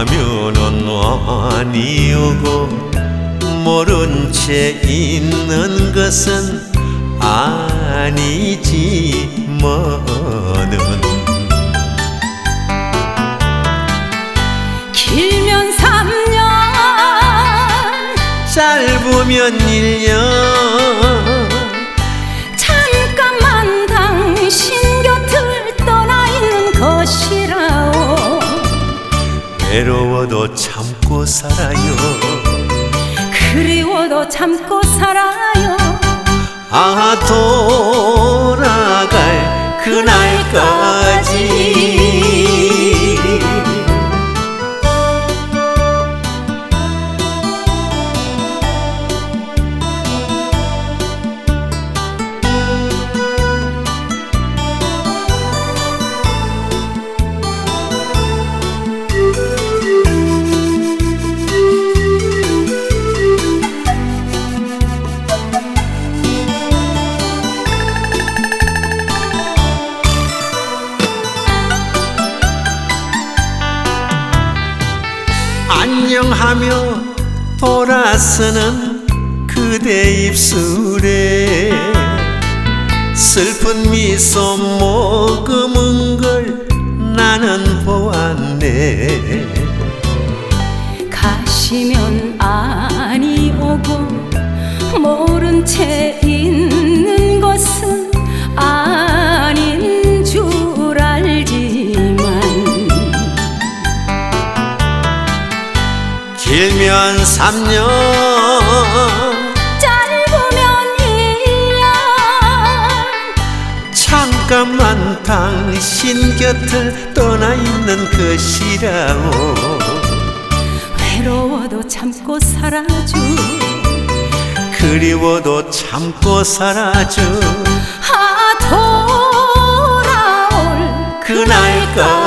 가면은 많이 오고 모른 채 있는 것은 아니지만은. 길면 3년 짧으면 1년 외로워도 참고 살아요. 그리워도 참고 살아요. 아 돌아갈 안녕하며 돌아서는 그대 입술에 슬픈 미소 머금은 걸 나는 보았네. 가시면 아니 오고 모른 채 길면 3년 짧으면 1년 잠깐만 당신 곁을 떠나 있는 것이라오. 외로워도 참고 살아줘. 그리워도 참고 살아줘. 아 돌아올 그날까지